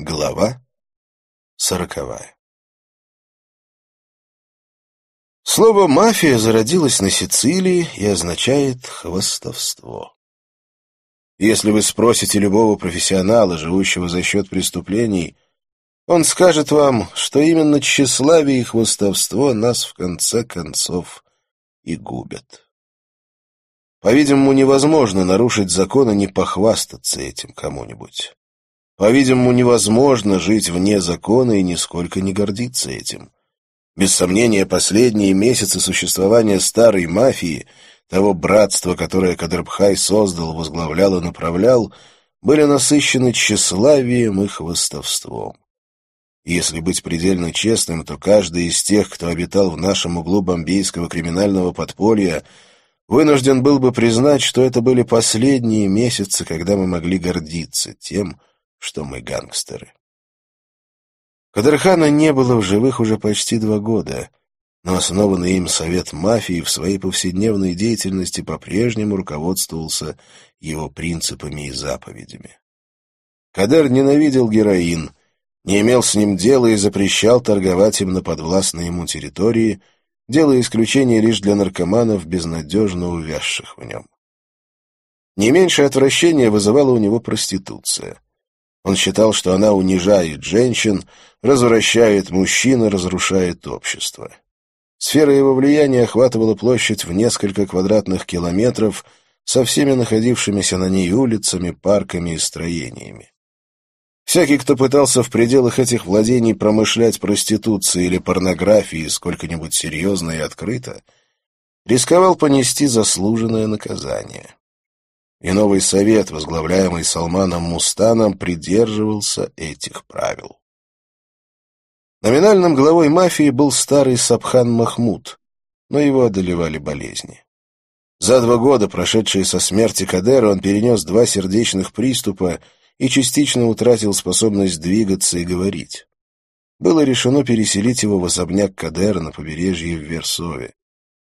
Глава сороковая Слово «мафия» зародилось на Сицилии и означает «хвостовство». Если вы спросите любого профессионала, живущего за счет преступлений, он скажет вам, что именно тщеславие и хвостовство нас в конце концов и губят. По-видимому, невозможно нарушить закон и не похвастаться этим кому-нибудь. По-видимому, невозможно жить вне закона и нисколько не гордиться этим. Без сомнения, последние месяцы существования старой мафии, того братства, которое Кадрбхай создал, возглавлял и направлял, были насыщены тщеславием и хвостовством. Если быть предельно честным, то каждый из тех, кто обитал в нашем углу бомбейского криминального подполья, вынужден был бы признать, что это были последние месяцы, когда мы могли гордиться тем, что мы гангстеры. Кадырхана не было в живых уже почти два года, но основанный им совет мафии в своей повседневной деятельности по-прежнему руководствовался его принципами и заповедями. Кадер ненавидел героин, не имел с ним дела и запрещал торговать им на подвластной ему территории, делая исключение лишь для наркоманов, безнадежно увязших в нем. Не меньшее отвращение вызывала у него проституция — он считал, что она унижает женщин, развращает мужчин и разрушает общество. Сфера его влияния охватывала площадь в несколько квадратных километров со всеми находившимися на ней улицами, парками и строениями. Всякий, кто пытался в пределах этих владений промышлять проституцией или порнографией сколько-нибудь серьезно и открыто, рисковал понести заслуженное наказание и новый совет, возглавляемый Салманом Мустаном, придерживался этих правил. Номинальным главой мафии был старый Сабхан Махмуд, но его одолевали болезни. За два года, прошедшие со смерти Кадера, он перенес два сердечных приступа и частично утратил способность двигаться и говорить. Было решено переселить его в особняк Кадера на побережье в Версове.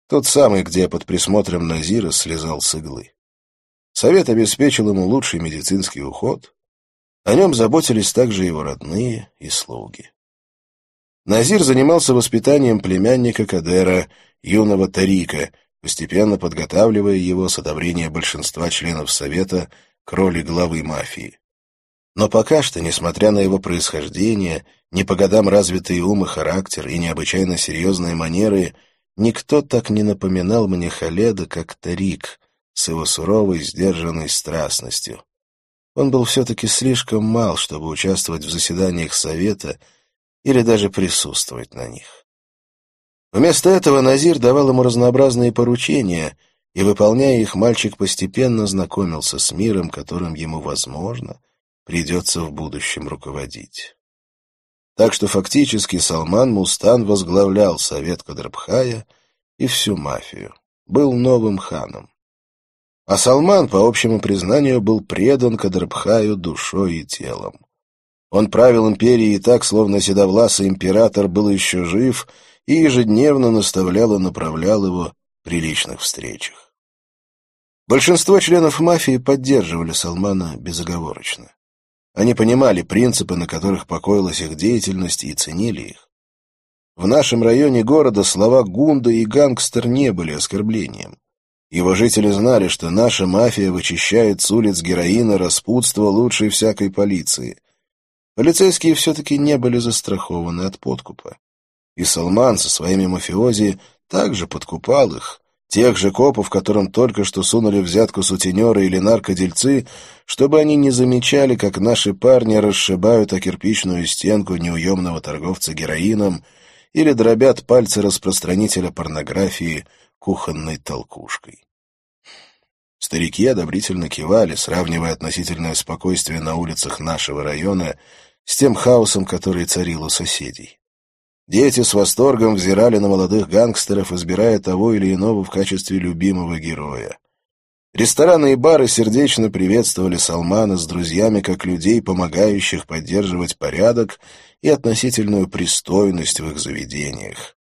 Тот самый, где под присмотром Назира слезал с иглы. Совет обеспечил ему лучший медицинский уход. О нем заботились также его родные и слуги. Назир занимался воспитанием племянника Кадера, юного Тарика, постепенно подготавливая его с одобрения большинства членов Совета к роли главы мафии. Но пока что, несмотря на его происхождение, не по годам развитый ум и характер и необычайно серьезные манеры, никто так не напоминал мне Халеда, как Тарик, с его суровой, сдержанной страстностью. Он был все-таки слишком мал, чтобы участвовать в заседаниях Совета или даже присутствовать на них. Вместо этого Назир давал ему разнообразные поручения, и, выполняя их, мальчик постепенно знакомился с миром, которым ему, возможно, придется в будущем руководить. Так что фактически Салман Мустан возглавлял Совет Кадрабхая и всю мафию, был новым ханом. А Салман, по общему признанию, был предан Кадрбхаю душой и телом. Он правил империей так, словно седовласый император был еще жив и ежедневно наставлял и направлял его при личных встречах. Большинство членов мафии поддерживали Салмана безоговорочно. Они понимали принципы, на которых покоилась их деятельность, и ценили их. В нашем районе города слова «гунда» и «гангстер» не были оскорблением. Его жители знали, что наша мафия вычищает с улиц героина распутство лучшей всякой полиции. Полицейские все-таки не были застрахованы от подкупа. И Салман со своими мафиози также подкупал их, тех же копов, которым только что сунули взятку сутенеры или наркодельцы, чтобы они не замечали, как наши парни расшибают о кирпичную стенку неуемного торговца героином или дробят пальцы распространителя порнографии – кухонной толкушкой. Старики одобрительно кивали, сравнивая относительное спокойствие на улицах нашего района с тем хаосом, который царил у соседей. Дети с восторгом взирали на молодых гангстеров, избирая того или иного в качестве любимого героя. Рестораны и бары сердечно приветствовали Салмана с друзьями как людей, помогающих поддерживать порядок и относительную пристойность в их заведениях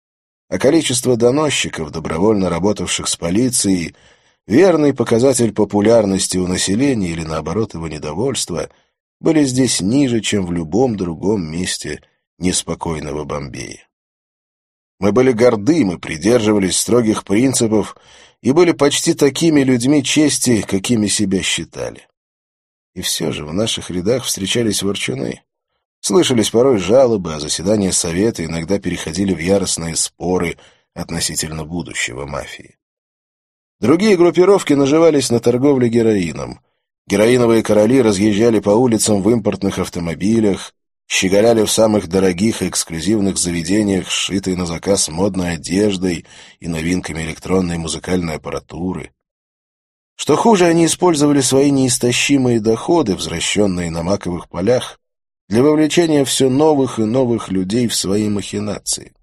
а количество доносчиков, добровольно работавших с полицией, верный показатель популярности у населения или, наоборот, его недовольства, были здесь ниже, чем в любом другом месте неспокойного Бомбея. Мы были горды, мы придерживались строгих принципов и были почти такими людьми чести, какими себя считали. И все же в наших рядах встречались ворчуны. Слышались порой жалобы, а заседания совета иногда переходили в яростные споры относительно будущего мафии. Другие группировки наживались на торговле героином. Героиновые короли разъезжали по улицам в импортных автомобилях, щеголяли в самых дорогих и эксклюзивных заведениях, сшитой на заказ модной одеждой и новинками электронной музыкальной аппаратуры. Что хуже, они использовали свои неистощимые доходы, возвращенные на маковых полях, для вовлечения все новых и новых людей в свои махинации.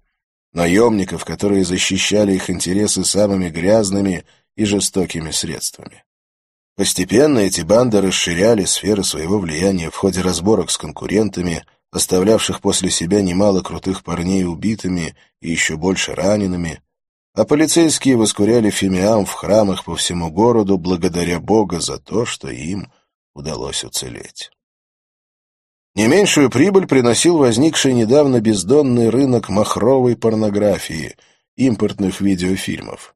Наемников, которые защищали их интересы самыми грязными и жестокими средствами. Постепенно эти банды расширяли сферы своего влияния в ходе разборок с конкурентами, оставлявших после себя немало крутых парней убитыми и еще больше ранеными, а полицейские воскуряли фимиам в храмах по всему городу благодаря Бога за то, что им удалось уцелеть. Не меньшую прибыль приносил возникший недавно бездонный рынок махровой порнографии, импортных видеофильмов.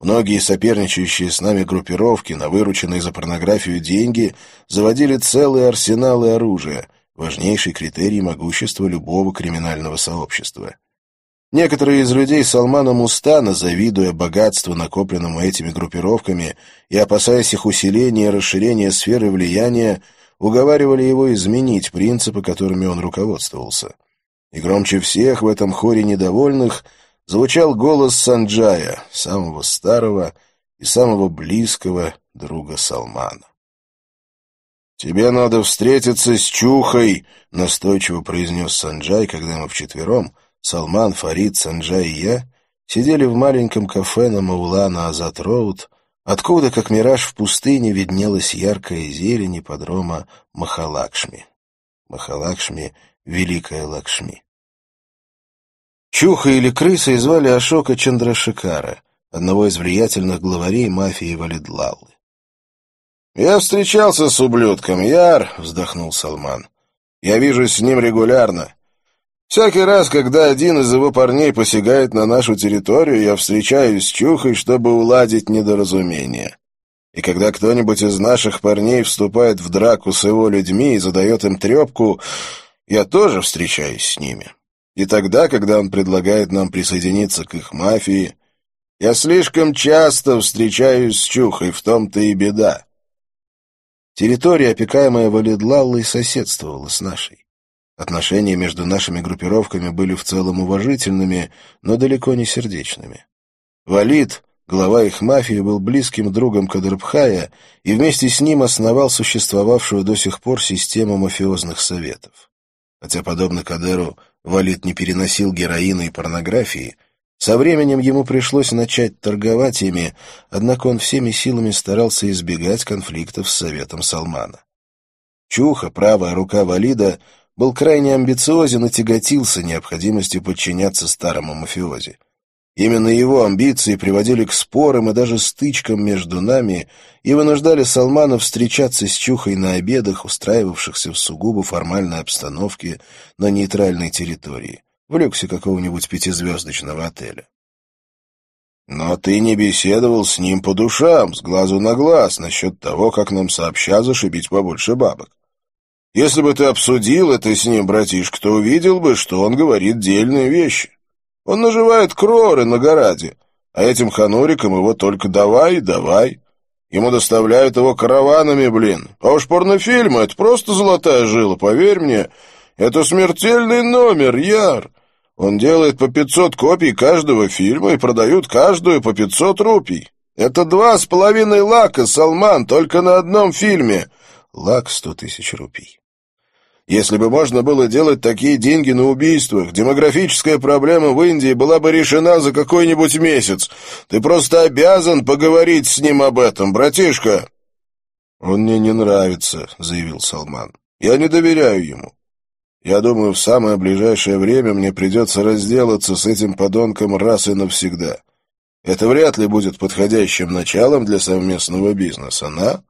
Многие соперничающие с нами группировки на вырученные за порнографию деньги заводили целые арсеналы оружия, важнейший критерий могущества любого криминального сообщества. Некоторые из людей Салмана Мустана, завидуя богатству, накопленному этими группировками, и опасаясь их усиления и расширения сферы влияния, уговаривали его изменить принципы, которыми он руководствовался. И громче всех в этом хоре недовольных звучал голос Санджая, самого старого и самого близкого друга Салмана. «Тебе надо встретиться с Чухой», — настойчиво произнес Санджай, когда мы вчетвером — Салман, Фарид, Санджай и я сидели в маленьком кафе на Маулана Азат-Роуд, откуда, как мираж в пустыне, виднелась яркая зелень ипподрома Махалакшми. Махалакшми — Великая Лакшми. Чуха или крыса звали Ашока Чандрашикара, одного из влиятельных главарей мафии Валидлаллы. «Я встречался с ублюдком, Яр», — вздохнул Салман. «Я вижусь с ним регулярно. Всякий раз, когда один из его парней посягает на нашу территорию, я встречаюсь с Чухой, чтобы уладить недоразумение. И когда кто-нибудь из наших парней вступает в драку с его людьми и задает им трепку, я тоже встречаюсь с ними. И тогда, когда он предлагает нам присоединиться к их мафии, я слишком часто встречаюсь с Чухой, в том-то и беда. Территория, опекаемая Валидлаллой, соседствовала с нашей. Отношения между нашими группировками были в целом уважительными, но далеко не сердечными. Валид, глава их мафии, был близким другом Кадрбхая и вместе с ним основал существовавшую до сих пор систему мафиозных советов. Хотя, подобно Кадеру, Валид не переносил героина и порнографии, со временем ему пришлось начать торговать ими, однако он всеми силами старался избегать конфликтов с советом Салмана. Чуха, правая рука Валида, был крайне амбициозен и тяготился необходимостью подчиняться старому мафиози. Именно его амбиции приводили к спорам и даже стычкам между нами и вынуждали Салмана встречаться с Чухой на обедах, устраивавшихся в сугубо формальной обстановке на нейтральной территории, в люксе какого-нибудь пятизвездочного отеля. «Но ты не беседовал с ним по душам, с глазу на глаз, насчет того, как нам сообща зашибить побольше бабок. Если бы ты обсудил это с ним, братишка, то увидел бы, что он говорит дельные вещи. Он наживает кроры на гораде, а этим ханурикам его только давай и давай. Ему доставляют его караванами, блин. А уж порнофильмы — это просто золотая жила, поверь мне. Это смертельный номер, Яр. Он делает по пятьсот копий каждого фильма и продают каждую по пятьсот рупий. Это два с половиной лака, Салман, только на одном фильме. Лак сто тысяч рупий. Если бы можно было делать такие деньги на убийствах, демографическая проблема в Индии была бы решена за какой-нибудь месяц. Ты просто обязан поговорить с ним об этом, братишка. Он мне не нравится, заявил Салман. Я не доверяю ему. Я думаю, в самое ближайшее время мне придется разделаться с этим подонком раз и навсегда. Это вряд ли будет подходящим началом для совместного бизнеса, на?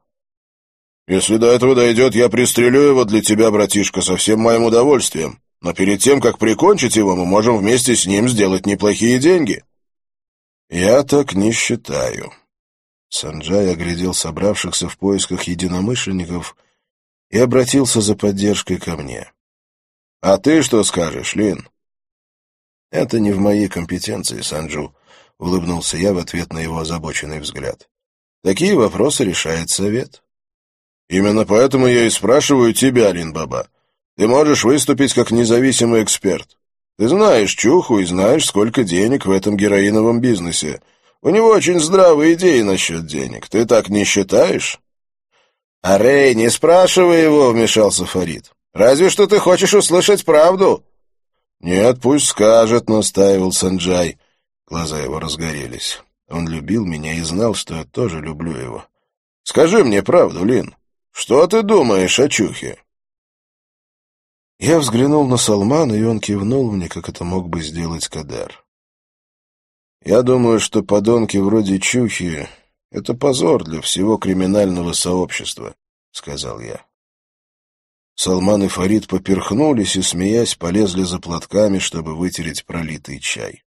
«Если до этого дойдет, я пристрелю его для тебя, братишка, со всем моим удовольствием. Но перед тем, как прикончить его, мы можем вместе с ним сделать неплохие деньги». «Я так не считаю». Санджай оглядел собравшихся в поисках единомышленников и обратился за поддержкой ко мне. «А ты что скажешь, Лин?» «Это не в моей компетенции, Санджу», — улыбнулся я в ответ на его озабоченный взгляд. «Такие вопросы решает совет». «Именно поэтому я и спрашиваю тебя, Лин-Баба. Ты можешь выступить как независимый эксперт. Ты знаешь Чуху и знаешь, сколько денег в этом героиновом бизнесе. У него очень здравые идеи насчет денег. Ты так не считаешь?» «А Рэй, не спрашивай его», — вмешался Фарид. «Разве что ты хочешь услышать правду». «Нет, пусть скажет», — настаивал Санджай. Глаза его разгорелись. Он любил меня и знал, что я тоже люблю его. «Скажи мне правду, Лин. Что ты думаешь о Чухе?» Я взглянул на Салмана, и он кивнул мне, как это мог бы сделать Кадар. «Я думаю, что подонки вроде Чухи — это позор для всего криминального сообщества», — сказал я. Салман и Фарид поперхнулись и, смеясь, полезли за платками, чтобы вытереть пролитый чай.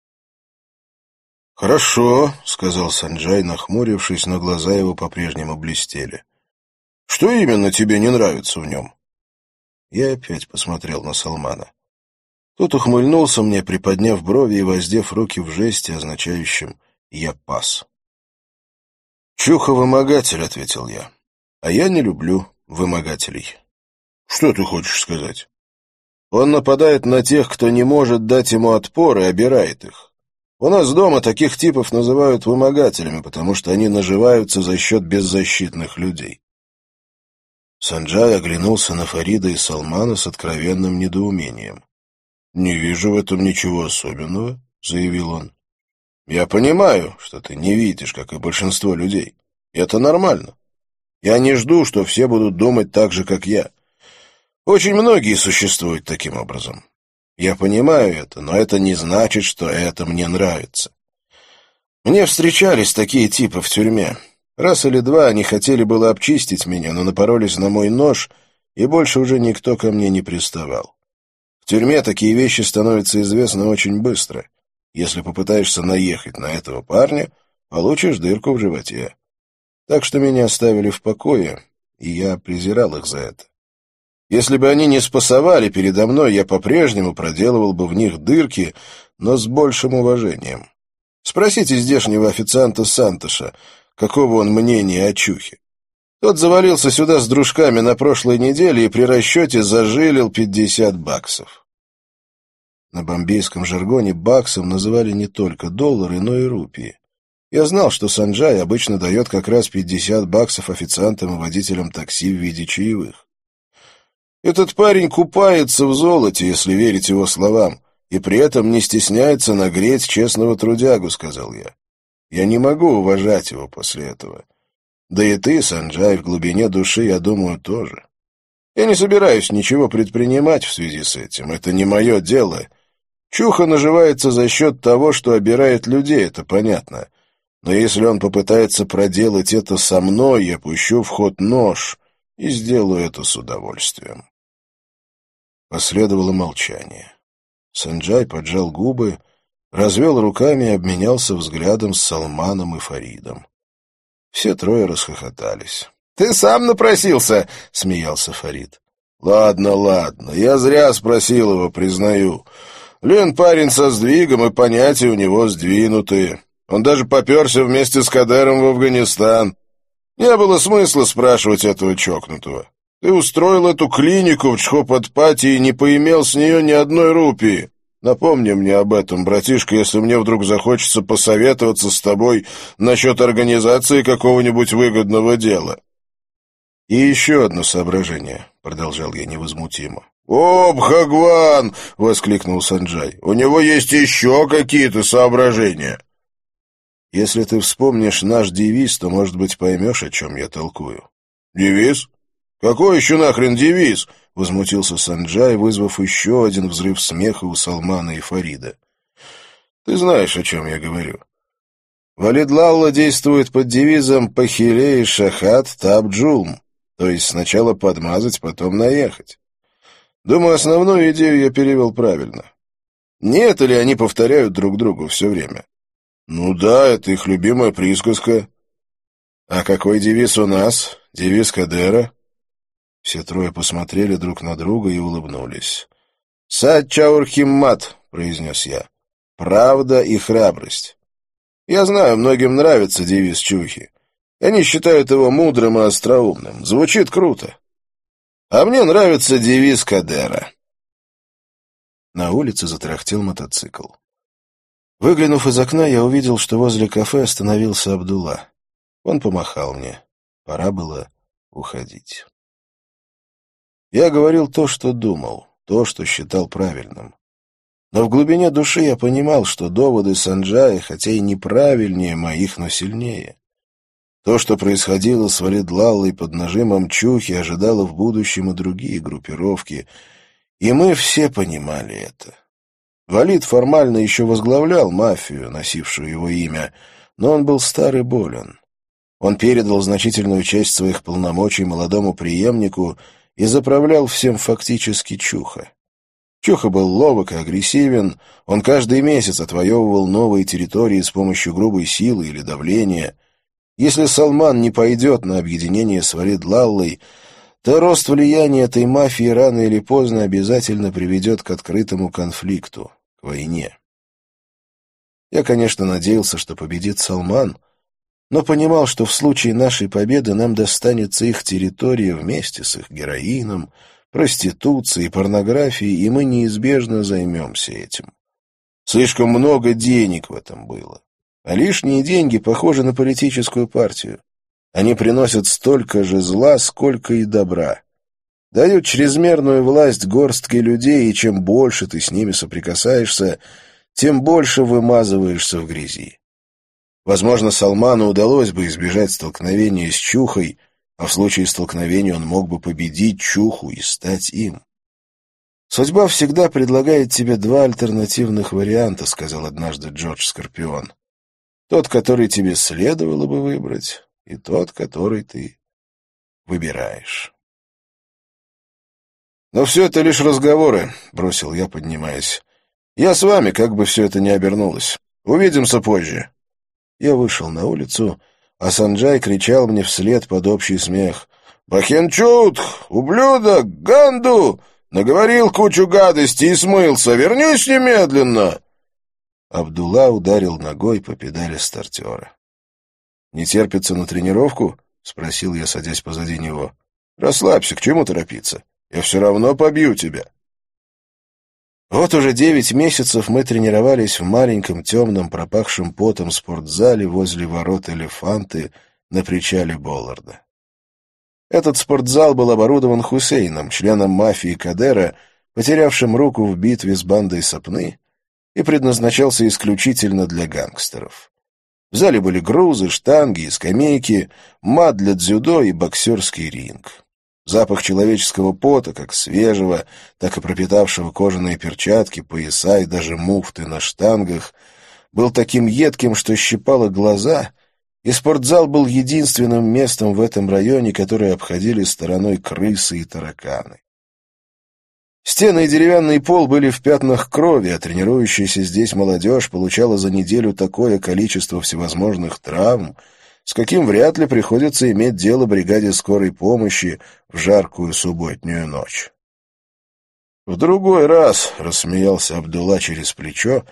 «Хорошо», — сказал Санджай, нахмурившись, но глаза его по-прежнему блестели. «Что именно тебе не нравится в нем?» Я опять посмотрел на Салмана. Тот ухмыльнулся мне, приподняв брови и воздев руки в жесте, означающем «я пас». «Чуха вымогатель», — ответил я. «А я не люблю вымогателей». Что ты хочешь сказать? Он нападает на тех, кто не может дать ему отпор и обирает их. У нас дома таких типов называют вымогателями, потому что они наживаются за счет беззащитных людей. Санджай оглянулся на Фарида и Салмана с откровенным недоумением. «Не вижу в этом ничего особенного», — заявил он. «Я понимаю, что ты не видишь, как и большинство людей. Это нормально. Я не жду, что все будут думать так же, как я. Очень многие существуют таким образом. Я понимаю это, но это не значит, что это мне нравится. Мне встречались такие типы в тюрьме. Раз или два они хотели было обчистить меня, но напоролись на мой нож, и больше уже никто ко мне не приставал. В тюрьме такие вещи становятся известны очень быстро. Если попытаешься наехать на этого парня, получишь дырку в животе. Так что меня оставили в покое, и я презирал их за это. Если бы они не спасовали передо мной, я по-прежнему проделывал бы в них дырки, но с большим уважением. Спросите здешнего официанта Сантоша, какого он мнения о Чухе. Тот завалился сюда с дружками на прошлой неделе и при расчете зажилил 50 баксов. На бомбейском жаргоне баксом называли не только доллары, но и рупии. Я знал, что Санджай обычно дает как раз 50 баксов официантам и водителям такси в виде чаевых. Этот парень купается в золоте, если верить его словам, и при этом не стесняется нагреть честного трудягу, — сказал я. Я не могу уважать его после этого. Да и ты, Санджай, в глубине души, я думаю, тоже. Я не собираюсь ничего предпринимать в связи с этим. Это не мое дело. Чуха наживается за счет того, что обирает людей, это понятно. Но если он попытается проделать это со мной, я пущу в ход нож и сделаю это с удовольствием. Последовало молчание. Санджай поджал губы, развел руками и обменялся взглядом с Салманом и Фаридом. Все трое расхохотались. «Ты сам напросился!» — смеялся Фарид. «Ладно, ладно, я зря спросил его, признаю. Лен парень со сдвигом, и понятия у него сдвинутые. Он даже поперся вместе с Кадером в Афганистан. Не было смысла спрашивать этого чокнутого. Ты устроил эту клинику в Чхопатпати и не поимел с нее ни одной рупии. Напомни мне об этом, братишка, если мне вдруг захочется посоветоваться с тобой насчет организации какого-нибудь выгодного дела. И еще одно соображение, — продолжал я невозмутимо. «О, Бхагван!» — воскликнул Санджай. «У него есть еще какие-то соображения!» «Если ты вспомнишь наш девиз, то, может быть, поймешь, о чем я толкую». «Девиз? «Какой еще нахрен девиз?» — возмутился Санджай, вызвав еще один взрыв смеха у Салмана и Фарида. «Ты знаешь, о чем я говорю. Валид Лалла действует под девизом «Пахилей Шахат Табджулм». То есть сначала подмазать, потом наехать. Думаю, основную идею я перевел правильно. Нет, или они повторяют друг другу все время? Ну да, это их любимая присказка. А какой девиз у нас? Девиз Кадера? Все трое посмотрели друг на друга и улыбнулись. «Сачаурхиммат», — произнес я. «Правда и храбрость». Я знаю, многим нравится девиз Чухи. Они считают его мудрым и остроумным. Звучит круто. А мне нравится девиз Кадера. На улице затрахтел мотоцикл. Выглянув из окна, я увидел, что возле кафе остановился Абдулла. Он помахал мне. Пора было уходить. Я говорил то, что думал, то, что считал правильным. Но в глубине души я понимал, что доводы Санджая, хотя и неправильнее моих, но сильнее. То, что происходило с Валидлалой под нажимом Чухи, ожидало в будущем и другие группировки, и мы все понимали это. Валид формально еще возглавлял мафию, носившую его имя, но он был стар и болен. Он передал значительную часть своих полномочий молодому преемнику и заправлял всем фактически Чуха. Чуха был ловок и агрессивен, он каждый месяц отвоевывал новые территории с помощью грубой силы или давления. Если Салман не пойдет на объединение с Валид-Лаллой, то рост влияния этой мафии рано или поздно обязательно приведет к открытому конфликту к войне. Я, конечно, надеялся, что победит Салман, но понимал, что в случае нашей победы нам достанется их территория вместе с их героином, проституцией, порнографией, и мы неизбежно займемся этим. Слишком много денег в этом было. А лишние деньги похожи на политическую партию. Они приносят столько же зла, сколько и добра дают чрезмерную власть горстке людей, и чем больше ты с ними соприкасаешься, тем больше вымазываешься в грязи. Возможно, Салману удалось бы избежать столкновения с Чухой, а в случае столкновения он мог бы победить Чуху и стать им. «Судьба всегда предлагает тебе два альтернативных варианта», — сказал однажды Джордж Скорпион. «Тот, который тебе следовало бы выбрать, и тот, который ты выбираешь». «Но все это лишь разговоры», — бросил я, поднимаясь. «Я с вами, как бы все это ни обернулось. Увидимся позже». Я вышел на улицу, а Санджай кричал мне вслед под общий смех. «Бахенчут! Ублюдок! Ганду! Наговорил кучу гадостей и смылся! Вернись немедленно!» Абдулла ударил ногой по педали стартера. «Не терпится на тренировку?» — спросил я, садясь позади него. «Расслабься, к чему торопиться? Я все равно побью тебя. Вот уже девять месяцев мы тренировались в маленьком темном пропахшем потом спортзале возле ворот «Элефанты» на причале Болларда. Этот спортзал был оборудован Хусейном, членом мафии Кадера, потерявшим руку в битве с бандой Сапны, и предназначался исключительно для гангстеров. В зале были грузы, штанги и скамейки, мат для дзюдо и боксерский ринг. Запах человеческого пота, как свежего, так и пропитавшего кожаные перчатки, пояса и даже муфты на штангах, был таким едким, что щипало глаза, и спортзал был единственным местом в этом районе, которое обходили стороной крысы и тараканы. Стены и деревянный пол были в пятнах крови, а тренирующаяся здесь молодежь получала за неделю такое количество всевозможных травм, с каким вряд ли приходится иметь дело бригаде скорой помощи в жаркую субботнюю ночь. «В другой раз», — рассмеялся Абдулла через плечо,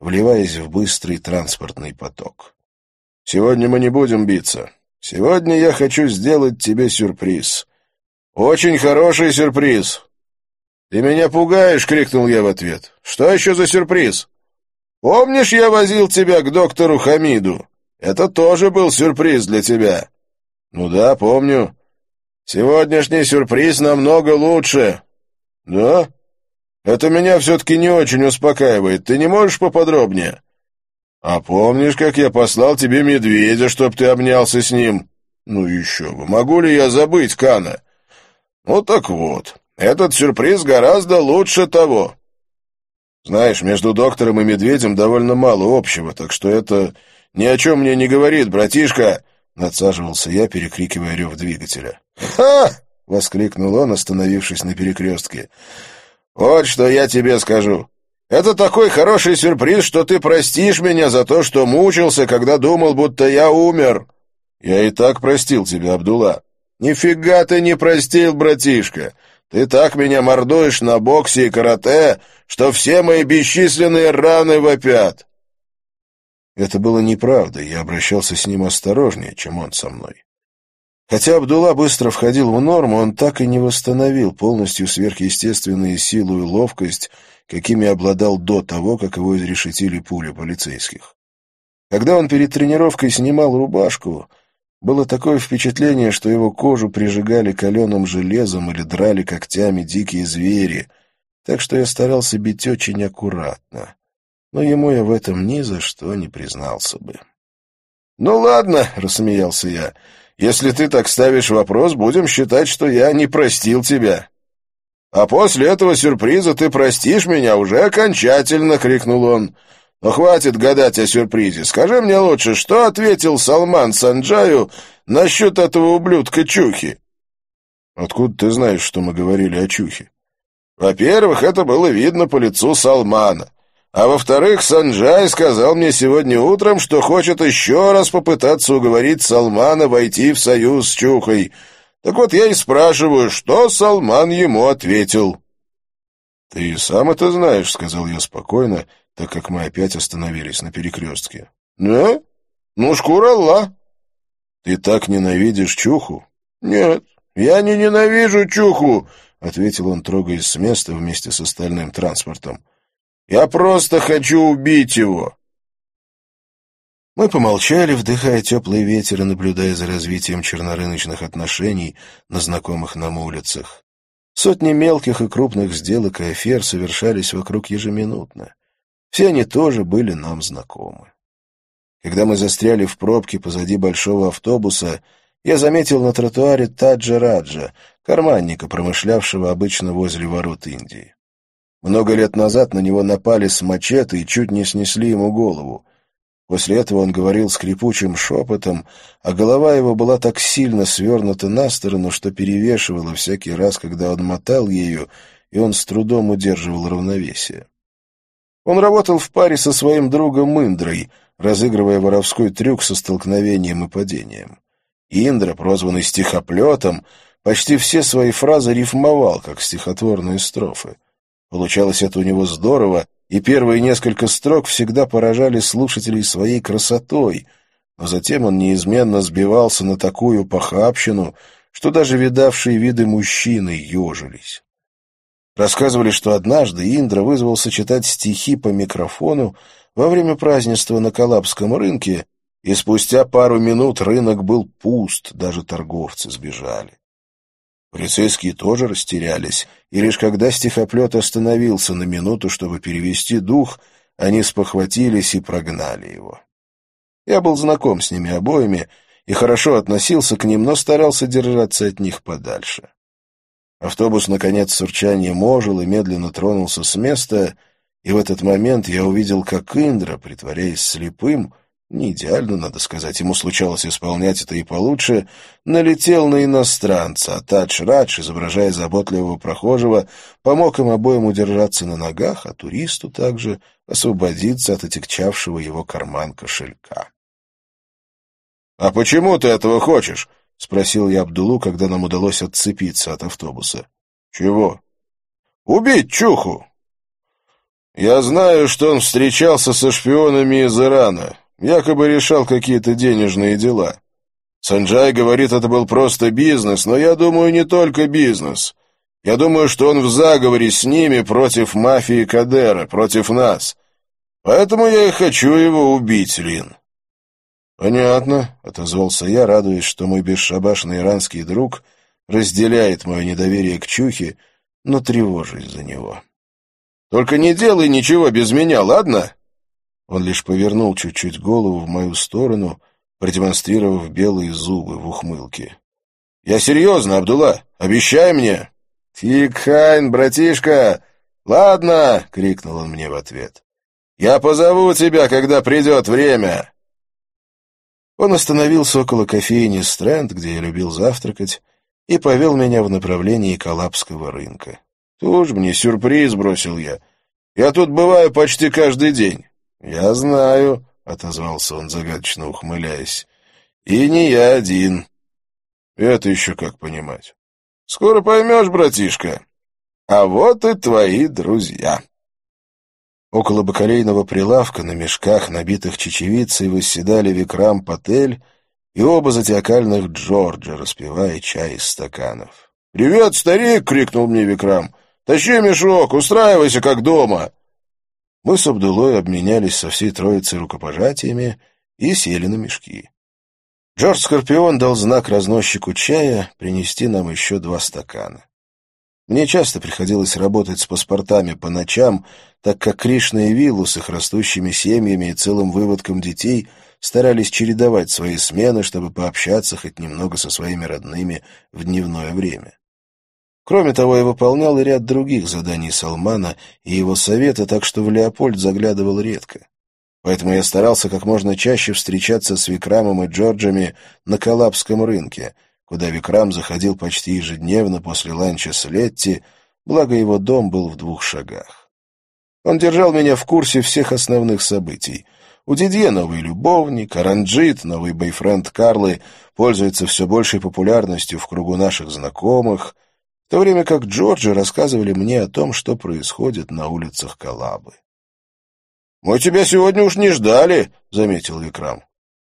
вливаясь в быстрый транспортный поток. «Сегодня мы не будем биться. Сегодня я хочу сделать тебе сюрприз. Очень хороший сюрприз». «Ты меня пугаешь!» — крикнул я в ответ. «Что еще за сюрприз? Помнишь, я возил тебя к доктору Хамиду?» Это тоже был сюрприз для тебя. Ну да, помню. Сегодняшний сюрприз намного лучше. Да? Это меня все-таки не очень успокаивает. Ты не можешь поподробнее? А помнишь, как я послал тебе медведя, чтоб ты обнялся с ним? Ну еще бы. Могу ли я забыть Кана? Ну так вот, этот сюрприз гораздо лучше того. Знаешь, между доктором и медведем довольно мало общего, так что это ни о чем мне не говорит, братишка!» Надсаживался я, перекрикивая рев двигателя. «Ха! — воскликнул он, остановившись на перекрестке. «Вот что я тебе скажу. Это такой хороший сюрприз, что ты простишь меня за то, что мучился, когда думал, будто я умер». «Я и так простил тебя, Абдулла». «Нифига ты не простил, братишка. Ты так меня мордуешь на боксе и карате, что все мои бесчисленные раны вопят». Это было неправда, я обращался с ним осторожнее, чем он со мной. Хотя Абдулла быстро входил в норму, он так и не восстановил полностью сверхъестественные силу и ловкость, какими обладал до того, как его изрешетили пули полицейских. Когда он перед тренировкой снимал рубашку, было такое впечатление, что его кожу прижигали каленым железом или драли когтями дикие звери, так что я старался бить очень аккуратно. Но ему я в этом ни за что не признался бы. «Ну ладно», — рассмеялся я, — если ты так ставишь вопрос, будем считать, что я не простил тебя. А после этого сюрприза ты простишь меня уже окончательно, — крикнул он. Но хватит гадать о сюрпризе. Скажи мне лучше, что ответил Салман Санджаю насчет этого ублюдка Чухи? Откуда ты знаешь, что мы говорили о Чухе? Во-первых, это было видно по лицу Салмана. А во-вторых, Санджай сказал мне сегодня утром, что хочет еще раз попытаться уговорить Салмана войти в союз с Чухой. Так вот я и спрашиваю, что Салман ему ответил. — Ты сам это знаешь, — сказал я спокойно, так как мы опять остановились на перекрестке. — Да? Ну, шкура Алла. — Ты так ненавидишь Чуху? — Нет, я не ненавижу Чуху, — ответил он, трогаясь с места вместе с остальным транспортом. Я просто хочу убить его!» Мы помолчали, вдыхая теплый ветер и наблюдая за развитием чернорыночных отношений на знакомых нам улицах. Сотни мелких и крупных сделок и афер совершались вокруг ежеминутно. Все они тоже были нам знакомы. Когда мы застряли в пробке позади большого автобуса, я заметил на тротуаре Таджа Раджа, карманника, промышлявшего обычно возле ворот Индии. Много лет назад на него напали с мачете и чуть не снесли ему голову. После этого он говорил скрипучим шепотом, а голова его была так сильно свернута на сторону, что перевешивала всякий раз, когда он мотал ею, и он с трудом удерживал равновесие. Он работал в паре со своим другом Индрой, разыгрывая воровской трюк со столкновением и падением. Индра, прозванный стихоплетом, почти все свои фразы рифмовал, как стихотворные строфы. Получалось это у него здорово, и первые несколько строк всегда поражали слушателей своей красотой, но затем он неизменно сбивался на такую похабщину, что даже видавшие виды мужчины ежились. Рассказывали, что однажды Индра вызвался читать стихи по микрофону во время празднества на Калабском рынке, и спустя пару минут рынок был пуст, даже торговцы сбежали. Полицейские тоже растерялись, и лишь когда стихоплет остановился на минуту, чтобы перевести дух, они спохватились и прогнали его. Я был знаком с ними обоими и хорошо относился к ним, но старался держаться от них подальше. Автобус, наконец, с урчанием ожил и медленно тронулся с места, и в этот момент я увидел, как Индра, притворяясь слепым, не идеально, надо сказать, ему случалось исполнять это и получше, налетел на иностранца, а Тадж-Радж, изображая заботливого прохожего, помог им обоим удержаться на ногах, а туристу также освободиться от отягчавшего его карман кошелька. — А почему ты этого хочешь? — спросил я Абдулу, когда нам удалось отцепиться от автобуса. — Чего? — Убить Чуху! — Я знаю, что он встречался со шпионами из Ирана, Якобы решал какие-то денежные дела. Санджай говорит, это был просто бизнес, но я думаю, не только бизнес. Я думаю, что он в заговоре с ними против мафии Кадера, против нас. Поэтому я и хочу его убить, Лин. «Понятно», — отозвался я, радуясь, что мой бесшабашный иранский друг разделяет мое недоверие к Чухе, но тревожусь за него. «Только не делай ничего без меня, ладно?» Он лишь повернул чуть-чуть голову в мою сторону, продемонстрировав белые зубы в ухмылке. «Я серьезно, Абдулла! Обещай мне!» «ठीक है, братишка! Ладно!» — крикнул он мне в ответ. «Я позову тебя, когда придет время!» Он остановился около кофейни «Стрэнд», где я любил завтракать, и повел меня в направлении Колабского рынка. «Тоже мне сюрприз», — бросил я. «Я тут бываю почти каждый день». «Я знаю», — отозвался он, загадочно ухмыляясь. «И не я один». «Это еще как понимать?» «Скоро поймешь, братишка. А вот и твои друзья». Около бакалейного прилавка на мешках, набитых чечевицей, восседали Викрам Патель и оба затиакальных Джорджа, распивая чай из стаканов. «Привет, старик!» — крикнул мне Викрам. «Тащи мешок, устраивайся, как дома!» Мы с Абдулой обменялись со всей троицей рукопожатиями и сели на мешки. Джордж Скорпион дал знак разносчику чая принести нам еще два стакана. Мне часто приходилось работать с паспортами по ночам, так как Кришна и Виллу с их растущими семьями и целым выводком детей старались чередовать свои смены, чтобы пообщаться хоть немного со своими родными в дневное время. Кроме того, я выполнял и ряд других заданий Салмана и его совета, так что в Леопольд заглядывал редко. Поэтому я старался как можно чаще встречаться с Викрамом и Джорджами на Калабском рынке, куда Викрам заходил почти ежедневно после ланча с Летти, благо его дом был в двух шагах. Он держал меня в курсе всех основных событий — у Дидье новый любовник, Аранджит, новый бойфренд Карлы, пользуется все большей популярностью в кругу наших знакомых, то время как Джорджи рассказывали мне о том, что происходит на улицах Калабы. «Мы тебя сегодня уж не ждали», — заметил Викрам.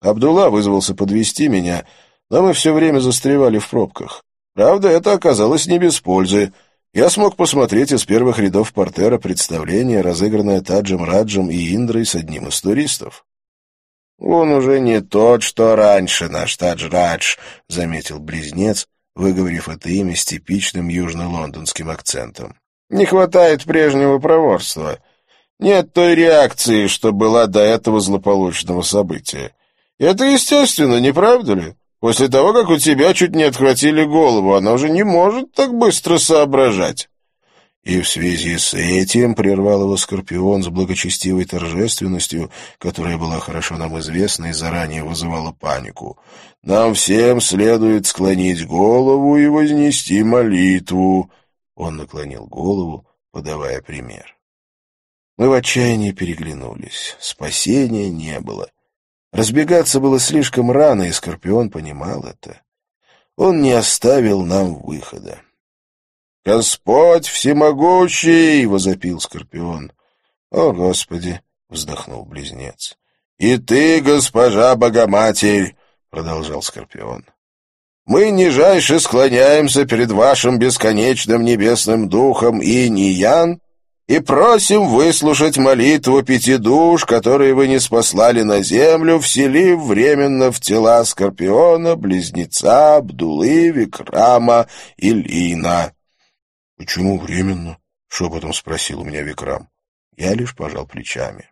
Абдулла вызвался подвести меня, но мы все время застревали в пробках. Правда, это оказалось не без пользы. Я смог посмотреть из первых рядов портера представление, разыгранное Таджем Раджем и Индрой с одним из туристов. «Он уже не тот, что раньше, наш Тадж Радж», — заметил близнец, выговорив это имя с типичным южно-лондонским акцентом. «Не хватает прежнего проворства. Нет той реакции, что была до этого злополучного события. Это естественно, не правда ли?» После того, как у тебя чуть не отхватили голову, она уже не может так быстро соображать. И в связи с этим прервал его Скорпион с благочестивой торжественностью, которая была хорошо нам известна и заранее вызывала панику. Нам всем следует склонить голову и вознести молитву. Он наклонил голову, подавая пример. Мы в отчаянии переглянулись. Спасения не было. Разбегаться было слишком рано, и Скорпион понимал это. Он не оставил нам выхода. «Господь всемогущий!» — возопил Скорпион. «О, Господи!» — вздохнул близнец. «И ты, госпожа Богоматерь!» — продолжал Скорпион. «Мы нижайше склоняемся перед вашим бесконечным небесным духом Иниян и просим выслушать молитву пяти душ, которые вы не спаслали на землю, вселив временно в тела Скорпиона, Близнеца, Абдулы, Викрама и Лина. — Почему временно? — шепотом спросил у меня Викрам. Я лишь пожал плечами.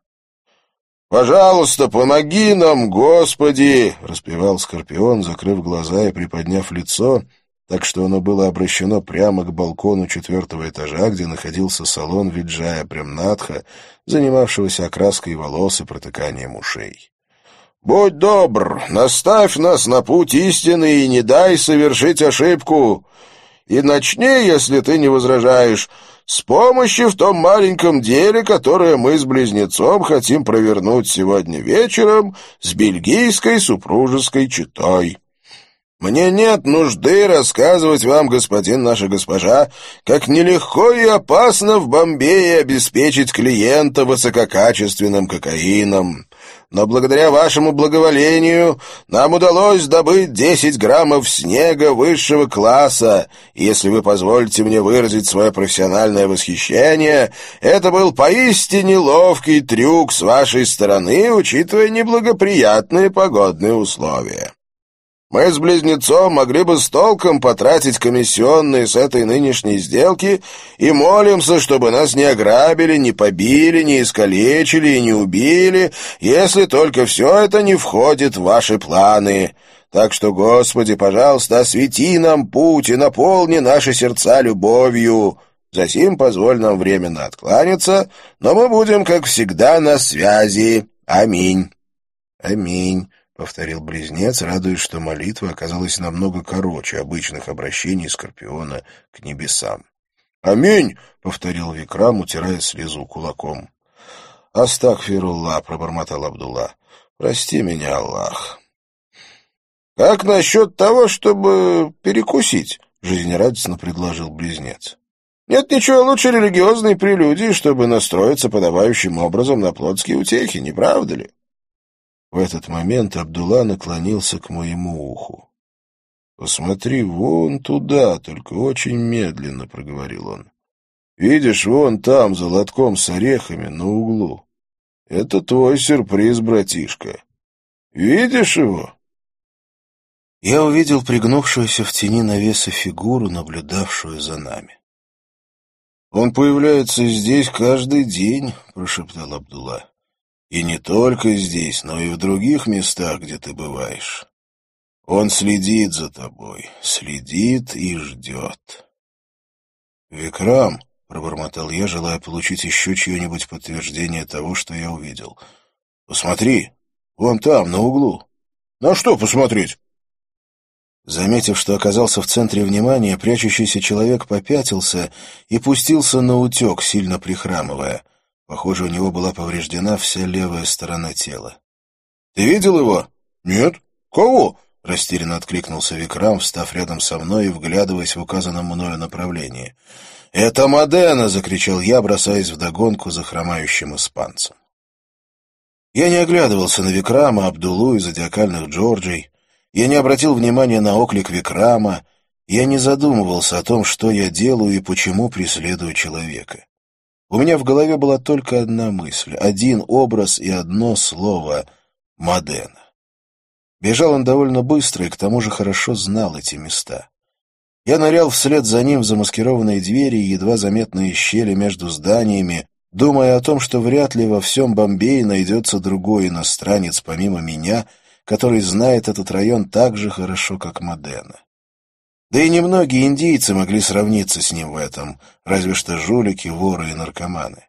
— «Пожалуйста, помоги нам, Господи!» — распевал Скорпион, закрыв глаза и приподняв лицо — так что оно было обращено прямо к балкону четвертого этажа, где находился салон Виджая Премнатха, занимавшегося окраской волос и протыканием ушей. «Будь добр, наставь нас на путь истины и не дай совершить ошибку. И начни, если ты не возражаешь, с помощью в том маленьком деле, которое мы с близнецом хотим провернуть сегодня вечером с бельгийской супружеской четой». Мне нет нужды рассказывать вам, господин наша госпожа, как нелегко и опасно в Бомбее обеспечить клиента высококачественным кокаином. Но благодаря вашему благоволению нам удалось добыть 10 граммов снега высшего класса. если вы позволите мне выразить свое профессиональное восхищение, это был поистине ловкий трюк с вашей стороны, учитывая неблагоприятные погодные условия. Мы с близнецом могли бы с толком потратить комиссионные с этой нынешней сделки и молимся, чтобы нас не ограбили, не побили, не искалечили и не убили, если только все это не входит в ваши планы. Так что, Господи, пожалуйста, освети нам путь и наполни наши сердца любовью. Засим позволь нам временно откланяться, но мы будем, как всегда, на связи. Аминь. Аминь. — повторил близнец, радуясь, что молитва оказалась намного короче обычных обращений Скорпиона к небесам. «Аминь!» — повторил Викрам, утирая слезу кулаком. «Астагфирулла!» — пробормотал Абдулла. «Прости меня, Аллах!» «Как насчет того, чтобы перекусить?» — жизнерадостно предложил близнец. «Нет ничего лучше религиозной прелюдии, чтобы настроиться подобающим образом на плотские утехи, не правда ли?» В этот момент Абдулла наклонился к моему уху. «Посмотри вон туда, только очень медленно», — проговорил он. «Видишь, вон там, за лотком с орехами, на углу. Это твой сюрприз, братишка. Видишь его?» Я увидел пригнувшуюся в тени навеса фигуру, наблюдавшую за нами. «Он появляется здесь каждый день», — прошептал Абдулла. И не только здесь, но и в других местах, где ты бываешь. Он следит за тобой, следит и ждет. «Викрам», — пробормотал я, желая получить еще чье-нибудь подтверждение того, что я увидел. «Посмотри, вон там, на углу». «На что посмотреть?» Заметив, что оказался в центре внимания, прячущийся человек попятился и пустился на утек, сильно прихрамывая. Похоже, у него была повреждена вся левая сторона тела. «Ты видел его?» «Нет. Кого?» — растерянно откликнулся Викрам, встав рядом со мной и вглядываясь в указанном мною направлении. «Это Модена!» — закричал я, бросаясь вдогонку за хромающим испанцем. Я не оглядывался на Викрама, Абдулу и зодиакальных Джорджей. Я не обратил внимания на оклик Викрама. Я не задумывался о том, что я делаю и почему преследую человека. У меня в голове была только одна мысль, один образ и одно слово — Модена. Бежал он довольно быстро и к тому же хорошо знал эти места. Я нырял вслед за ним в замаскированные двери и едва заметные щели между зданиями, думая о том, что вряд ли во всем Бомбее найдется другой иностранец помимо меня, который знает этот район так же хорошо, как Модена. Да и немногие индийцы могли сравниться с ним в этом, разве что жулики, воры и наркоманы.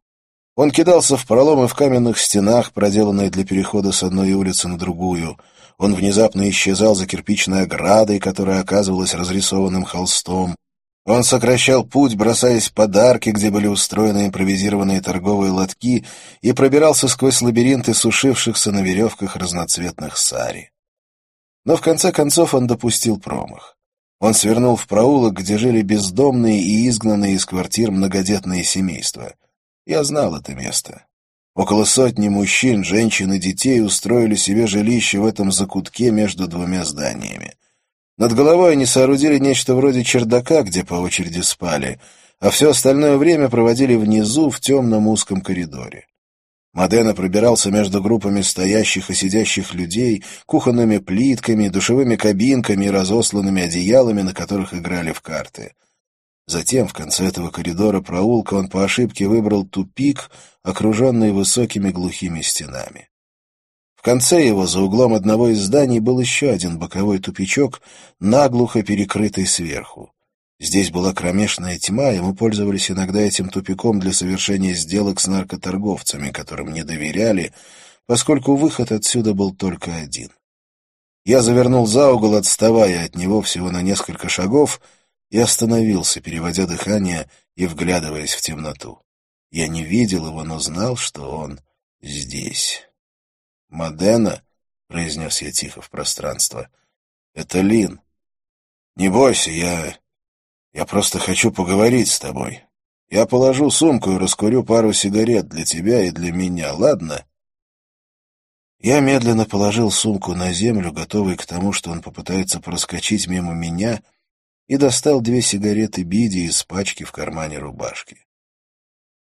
Он кидался в проломы в каменных стенах, проделанные для перехода с одной улицы на другую. Он внезапно исчезал за кирпичной оградой, которая оказывалась разрисованным холстом. Он сокращал путь, бросаясь в подарки, где были устроены импровизированные торговые лотки, и пробирался сквозь лабиринты сушившихся на веревках разноцветных сари. Но в конце концов он допустил промах. Он свернул в проулок, где жили бездомные и изгнанные из квартир многодетные семейства. Я знал это место. Около сотни мужчин, женщин и детей устроили себе жилище в этом закутке между двумя зданиями. Над головой они соорудили нечто вроде чердака, где по очереди спали, а все остальное время проводили внизу в темном узком коридоре. Модена пробирался между группами стоящих и сидящих людей, кухонными плитками, душевыми кабинками и разосланными одеялами, на которых играли в карты. Затем, в конце этого коридора проулка, он по ошибке выбрал тупик, окруженный высокими глухими стенами. В конце его, за углом одного из зданий, был еще один боковой тупичок, наглухо перекрытый сверху. Здесь была кромешная тьма, и мы пользовались иногда этим тупиком для совершения сделок с наркоторговцами, которым не доверяли, поскольку выход отсюда был только один. Я завернул за угол, отставая от него всего на несколько шагов, и остановился, переводя дыхание и вглядываясь в темноту. Я не видел его, но знал, что он здесь. «Модена?» — произнес я тихо в пространство. «Это Лин. Не бойся, я я просто хочу поговорить с тобой. Я положу сумку и раскурю пару сигарет для тебя и для меня, ладно?» Я медленно положил сумку на землю, готовый к тому, что он попытается проскочить мимо меня, и достал две сигареты Биди из пачки в кармане рубашки.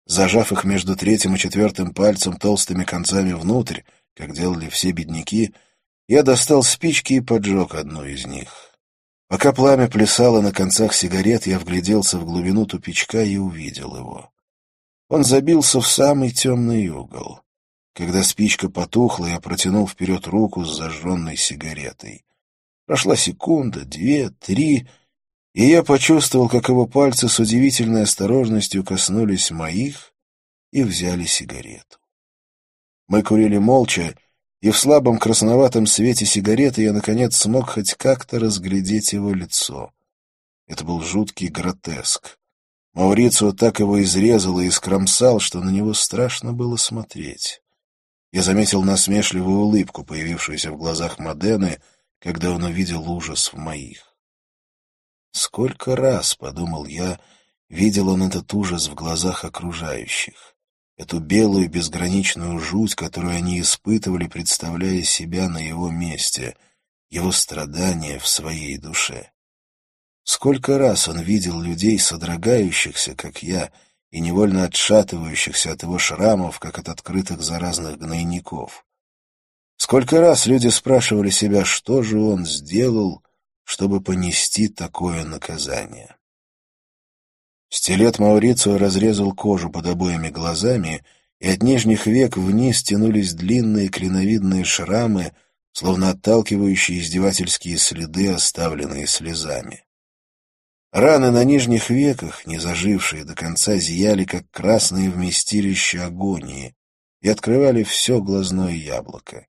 Зажав их между третьим и четвертым пальцем толстыми концами внутрь, как делали все бедняки, я достал спички и поджег одну из них. Пока пламя плясало на концах сигарет, я вгляделся в глубину тупичка и увидел его. Он забился в самый темный угол. Когда спичка потухла, я протянул вперед руку с зажженной сигаретой. Прошла секунда, две, три, и я почувствовал, как его пальцы с удивительной осторожностью коснулись моих и взяли сигарету. Мы курили молча, и в слабом красноватом свете сигареты я, наконец, смог хоть как-то разглядеть его лицо. Это был жуткий гротеск. Маурицио так его изрезал и искромсал, что на него страшно было смотреть. Я заметил насмешливую улыбку, появившуюся в глазах Модены, когда он увидел ужас в моих. Сколько раз, — подумал я, — видел он этот ужас в глазах окружающих, эту белую безграничную жуть, которую они испытывали, представляя себя на его месте, его страдания в своей душе. Сколько раз он видел людей, содрогающихся, как я, и невольно отшатывающихся от его шрамов, как от открытых заразных гнойников. Сколько раз люди спрашивали себя, что же он сделал, чтобы понести такое наказание. Стилет Маурицио разрезал кожу под обоими глазами, и от нижних век вниз тянулись длинные клиновидные шрамы, словно отталкивающие издевательские следы, оставленные слезами. Раны на нижних веках, не зажившие до конца, зияли, как красные вместилища агонии, и открывали все глазное яблоко.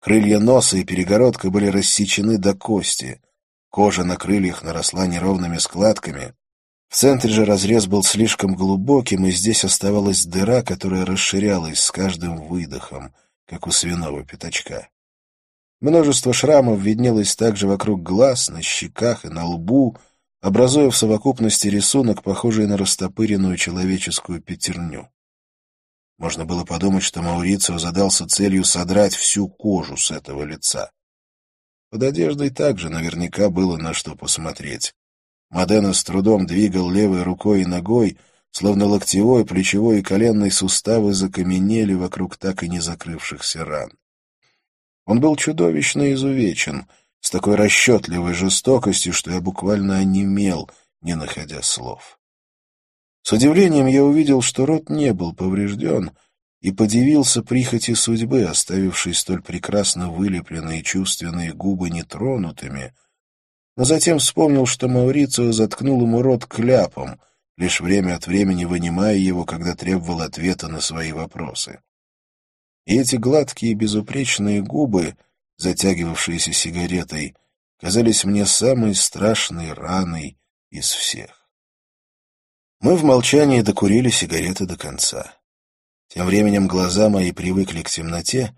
Крылья носа и перегородка были рассечены до кости, кожа на крыльях наросла неровными складками, в центре же разрез был слишком глубоким, и здесь оставалась дыра, которая расширялась с каждым выдохом, как у свиного пятачка. Множество шрамов виднелось также вокруг глаз, на щеках и на лбу, образуя в совокупности рисунок, похожий на растопыренную человеческую пятерню. Можно было подумать, что Маурицио задался целью содрать всю кожу с этого лица. Под одеждой также наверняка было на что посмотреть. Модена с трудом двигал левой рукой и ногой, словно локтевой, плечевой и коленный суставы закаменели вокруг так и не закрывшихся ран. Он был чудовищно изувечен — с такой расчетливой жестокостью, что я буквально онемел, не находя слов. С удивлением я увидел, что рот не был поврежден, и подивился прихоти судьбы, оставившей столь прекрасно вылепленные чувственные губы нетронутыми, но затем вспомнил, что Маурицио заткнул ему рот кляпом, лишь время от времени вынимая его, когда требовал ответа на свои вопросы. И эти гладкие безупречные губы — затягивавшиеся сигаретой, казались мне самой страшной раной из всех. Мы в молчании докурили сигареты до конца. Тем временем глаза мои привыкли к темноте,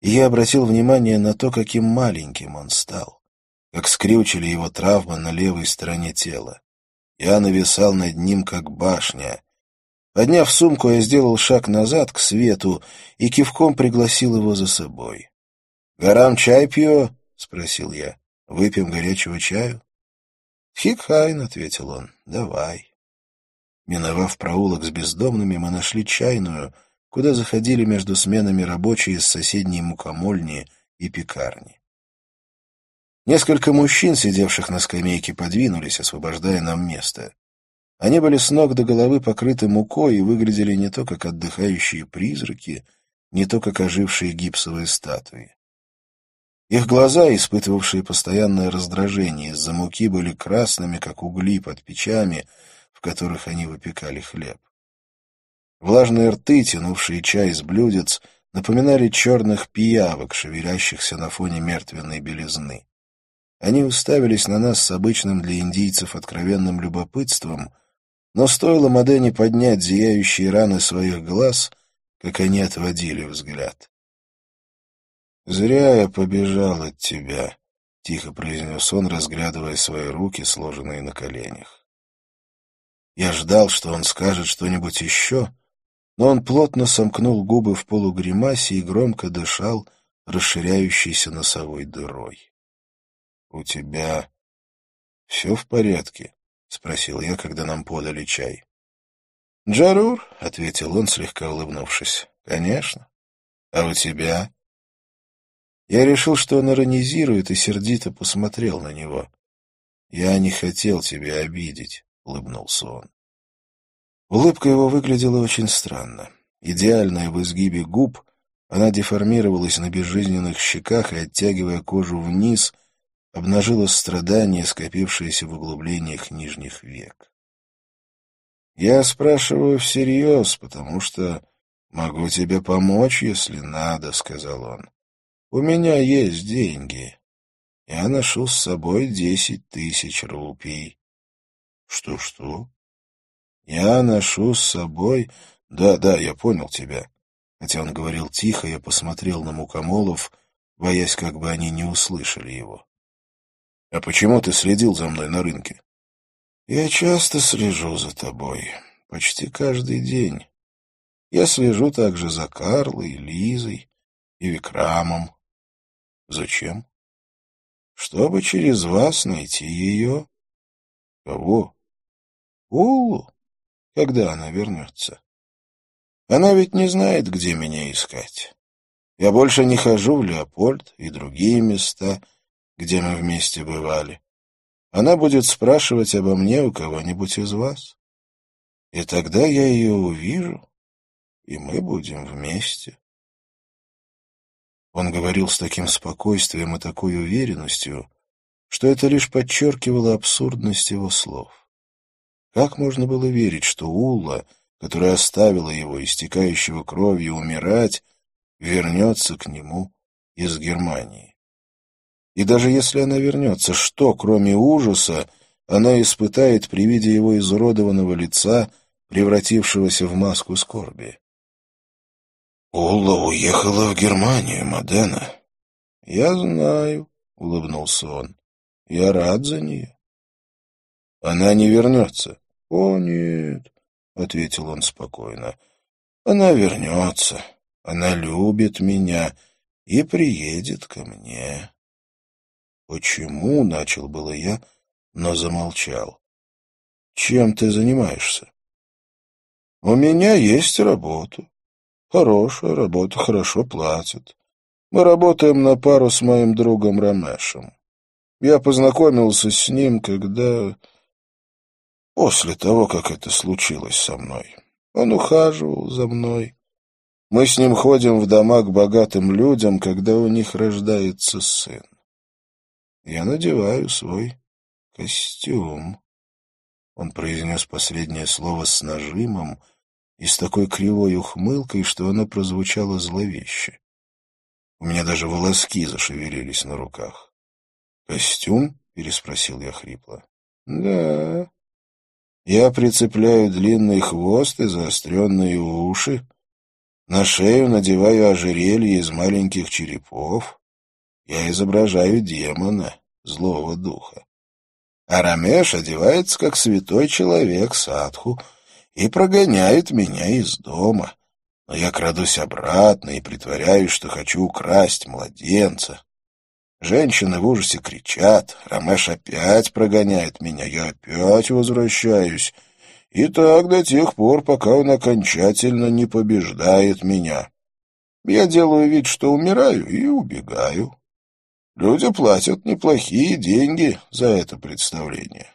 и я обратил внимание на то, каким маленьким он стал, как скрючили его травмы на левой стороне тела. Я нависал над ним, как башня. Подняв сумку, я сделал шаг назад к свету и кивком пригласил его за собой. «गरम चाय пью?» — спросил я. «Выпьем горячего чаю?» «Хикхайн», — ответил он, — «давай». Миновав проулок с бездомными, мы нашли чайную, куда заходили между сменами рабочие из соседней мукомольни и пекарни. Несколько мужчин, сидевших на скамейке, подвинулись, освобождая нам место. Они были с ног до головы покрыты мукой и выглядели не то как отдыхающие призраки, не то как ожившие гипсовые статуи. Их глаза, испытывавшие постоянное раздражение из-за муки, были красными, как угли под печами, в которых они выпекали хлеб. Влажные рты, тянувшие чай из блюдец, напоминали черных пиявок, шевелящихся на фоне мертвенной белизны. Они уставились на нас с обычным для индийцев откровенным любопытством, но стоило Модене поднять зияющие раны своих глаз, как они отводили взгляд. «Зря я побежал от тебя», — тихо произнес он, разглядывая свои руки, сложенные на коленях. Я ждал, что он скажет что-нибудь еще, но он плотно сомкнул губы в полугримасе и громко дышал, расширяющейся носовой дырой. — У тебя все в порядке? — спросил я, когда нам подали чай. — Джарур, — ответил он, слегка улыбнувшись. — Конечно. — А у тебя? Я решил, что он иронизирует, и сердито посмотрел на него. «Я не хотел тебя обидеть», — улыбнулся он. Улыбка его выглядела очень странно. Идеальная в изгибе губ, она деформировалась на безжизненных щеках и, оттягивая кожу вниз, обнажила страдания, скопившиеся в углублениях нижних век. «Я спрашиваю всерьез, потому что могу тебе помочь, если надо», — сказал он. У меня есть деньги. Я ношу с собой десять тысяч рупий. Что-что? Я ношу с собой... Да, да, я понял тебя. Хотя он говорил тихо, я посмотрел на Мукомолов, боясь, как бы они не услышали его. — А почему ты следил за мной на рынке? — Я часто слежу за тобой, почти каждый день. Я слежу также за Карлой, Лизой и Викрамом. — Зачем? — Чтобы через вас найти ее. — Кого? — Улу, когда она вернется. Она ведь не знает, где меня искать. Я больше не хожу в Леопольд и другие места, где мы вместе бывали. Она будет спрашивать обо мне у кого-нибудь из вас. И тогда я ее увижу, и мы будем вместе. Он говорил с таким спокойствием и такой уверенностью, что это лишь подчеркивало абсурдность его слов. Как можно было верить, что Улла — которая оставила его, истекающего кровью, умирать, вернется к нему из Германии. И даже если она вернется, что, кроме ужаса, она испытает при виде его изуродованного лица, превратившегося в маску скорби? «Улла уехала в Германию, Мадена». «Я знаю», — улыбнулся он. «Я рад за нее». «Она не вернется». «О, нет, — ответил он спокойно. — Она вернется. Она любит меня и приедет ко мне. — Почему? — начал было я, но замолчал. — Чем ты занимаешься? — У меня есть работа. Хорошая работа, хорошо платят. Мы работаем на пару с моим другом Рамешем. Я познакомился с ним, когда после того, как это случилось со мной. Он ухаживал за мной. Мы с ним ходим в дома к богатым людям, когда у них рождается сын. Я надеваю свой костюм. Он произнес последнее слово с нажимом и с такой кривой ухмылкой, что оно прозвучало зловеще. У меня даже волоски зашевелились на руках. «Костюм?» — переспросил я хрипло. «Да, я прицепляю длинный хвост и заостренные уши. На шею надеваю ожерелье из маленьких черепов. Я изображаю демона, злого духа. А Рамеш одевается, как святой человек, садху, и прогоняет меня из дома. Но я крадусь обратно и притворяюсь, что хочу украсть младенца. Женщины в ужасе кричат, Рамеш опять прогоняет меня, я опять возвращаюсь. И так до тех пор, пока он окончательно не побеждает меня. Я делаю вид, что умираю, и убегаю. Люди платят неплохие деньги за это представление.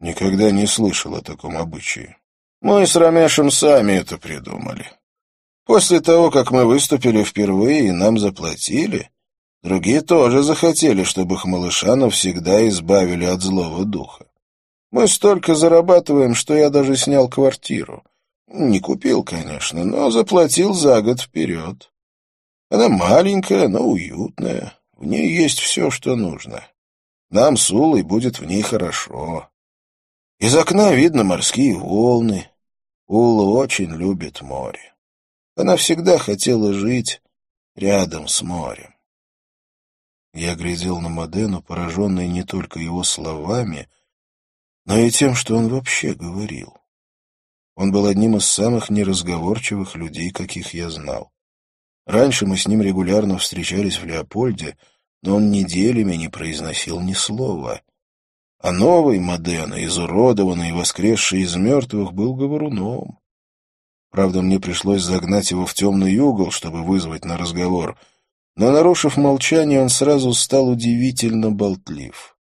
Никогда не слышал о таком обычае. Мы с Рамешем сами это придумали. После того, как мы выступили впервые и нам заплатили, Другие тоже захотели, чтобы их малыша навсегда избавили от злого духа. Мы столько зарабатываем, что я даже снял квартиру. Не купил, конечно, но заплатил за год вперед. Она маленькая, но уютная. В ней есть все, что нужно. Нам с Улой будет в ней хорошо. Из окна видно морские волны. Ула очень любит море. Она всегда хотела жить рядом с морем. Я глядел на Модену, пораженный не только его словами, но и тем, что он вообще говорил. Он был одним из самых неразговорчивых людей, каких я знал. Раньше мы с ним регулярно встречались в Леопольде, но он неделями не произносил ни слова. А новый Модена, изуродованный и воскресший из мертвых, был говоруном. Правда, мне пришлось загнать его в темный угол, чтобы вызвать на разговор — но, нарушив молчание, он сразу стал удивительно болтлив.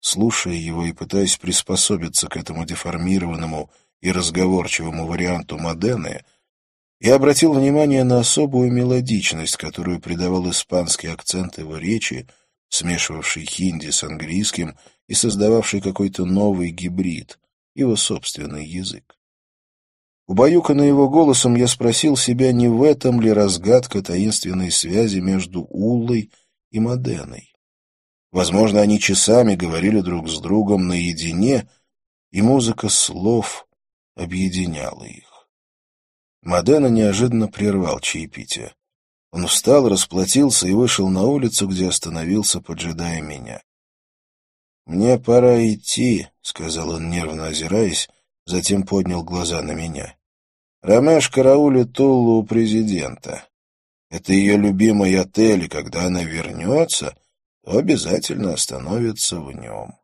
Слушая его и пытаясь приспособиться к этому деформированному и разговорчивому варианту Модены, я обратил внимание на особую мелодичность, которую придавал испанский акцент его речи, смешивавший хинди с английским и создававший какой-то новый гибрид, его собственный язык. Убаюканный его голосом, я спросил себя, не в этом ли разгадка таинственной связи между Уллой и Моденой. Возможно, они часами говорили друг с другом наедине, и музыка слов объединяла их. Модена неожиданно прервал чаепитие. Он встал, расплатился и вышел на улицу, где остановился, поджидая меня. «Мне пора идти», — сказал он, нервно озираясь, затем поднял глаза на меня. «Ромеш караулит Туллу у президента. Это ее любимый отель, и когда она вернется, то обязательно остановится в нем.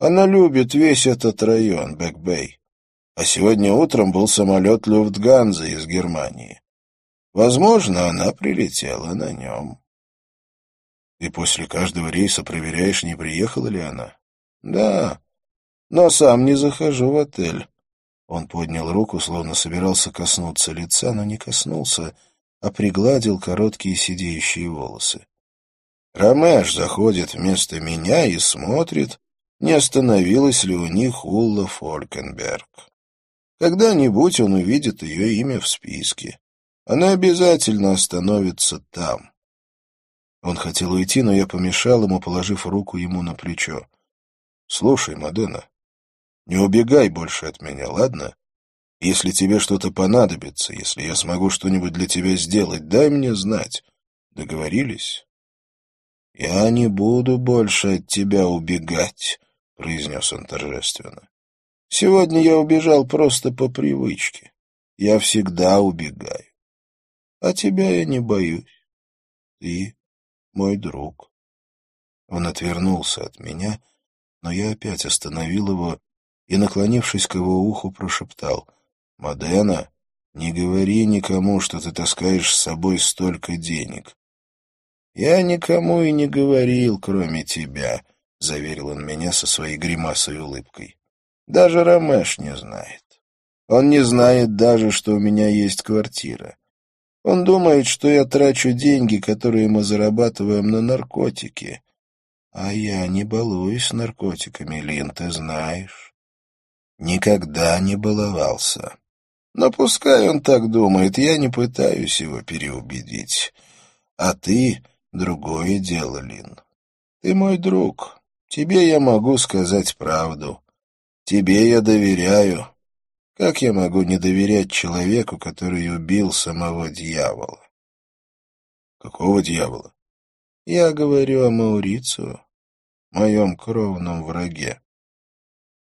Она любит весь этот район, Бэкбэй. А сегодня утром был самолет Люфтганза из Германии. Возможно, она прилетела на нем. И после каждого рейса проверяешь, не приехала ли она? Да, но сам не захожу в отель. Он поднял руку, словно собирался коснуться лица, но не коснулся, а пригладил короткие сидеющие волосы. Ромеш заходит вместо меня и смотрит, не остановилась ли у них Улла Фолькенберг. Когда-нибудь он увидит ее имя в списке. Она обязательно остановится там. Он хотел уйти, но я помешал ему, положив руку ему на плечо. — Слушай, Мадена, не убегай больше от меня, ладно? Если тебе что-то понадобится, если я смогу что-нибудь для тебя сделать, дай мне знать. Договорились? — Я не буду больше от тебя убегать, — произнес он торжественно. — Сегодня я убежал просто по привычке. Я всегда убегаю. А тебя я не боюсь. Ты мой друг. Он отвернулся от меня, но я опять остановил его и, наклонившись к его уху, прошептал. — Модена, не говори никому, что ты таскаешь с собой столько денег. — Я никому и не говорил, кроме тебя, — заверил он меня со своей гримасой улыбкой. — Даже Ромеш не знает. Он не знает даже, что у меня есть квартира. Он думает, что я трачу деньги, которые мы зарабатываем на наркотики. А я не балуюсь наркотиками, Лин, ты знаешь. Никогда не баловался. Но пускай он так думает, я не пытаюсь его переубедить. А ты — другое дело, Лин. Ты мой друг. Тебе я могу сказать правду. Тебе я доверяю. Как я могу не доверять человеку, который убил самого дьявола? Какого дьявола? Я говорю о Маурицу, моем кровном враге.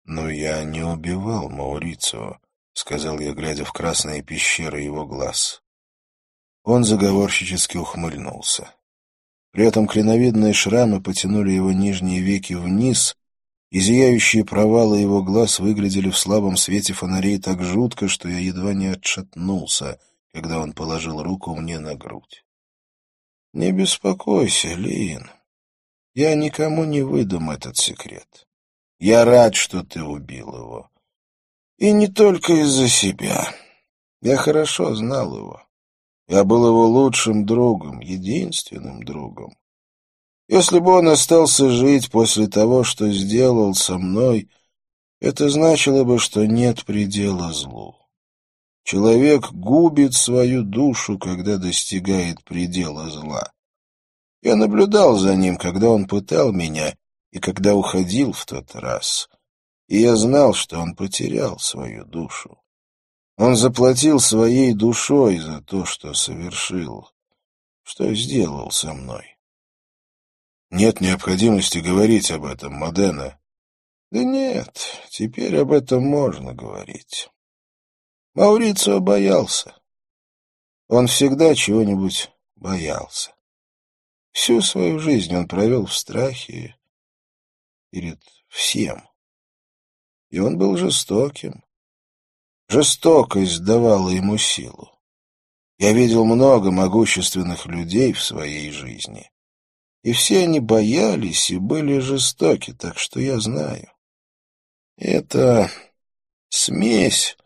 Но я не убивал Маурицу, сказал я, глядя в красные пещеры его глаз. Он заговорщически ухмыльнулся. При этом клиновидные шрамы потянули его нижние веки вниз, и зияющие провалы его глаз выглядели в слабом свете фонарей так жутко, что я едва не отшатнулся, когда он положил руку мне на грудь. — Не беспокойся, Лин. Я никому не выдам этот секрет. Я рад, что ты убил его. И не только из-за себя. Я хорошо знал его. Я был его лучшим другом, единственным другом. Если бы он остался жить после того, что сделал со мной, это значило бы, что нет предела злу. Человек губит свою душу, когда достигает предела зла. Я наблюдал за ним, когда он пытал меня и когда уходил в тот раз, и я знал, что он потерял свою душу. Он заплатил своей душой за то, что совершил, что сделал со мной. Нет необходимости говорить об этом, Модена. Да нет, теперь об этом можно говорить. Маурицио боялся. Он всегда чего-нибудь боялся. Всю свою жизнь он провел в страхе перед всем. И он был жестоким. Жестокость давала ему силу. Я видел много могущественных людей в своей жизни и все они боялись и были жестоки, так что я знаю. Эта смесь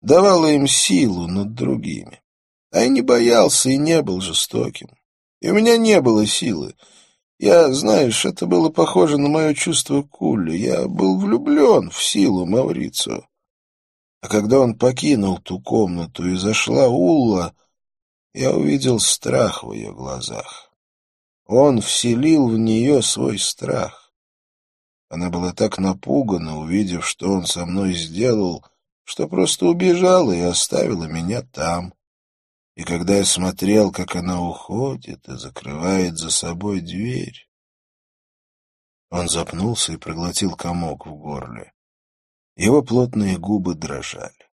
давала им силу над другими. А я не боялся и не был жестоким. И у меня не было силы. Я, знаешь, это было похоже на мое чувство Кулли. Я был влюблен в силу Маурицио. А когда он покинул ту комнату и зашла Улла, я увидел страх в ее глазах. Он вселил в нее свой страх. Она была так напугана, увидев, что он со мной сделал, что просто убежала и оставила меня там. И когда я смотрел, как она уходит и закрывает за собой дверь... Он запнулся и проглотил комок в горле. Его плотные губы дрожали.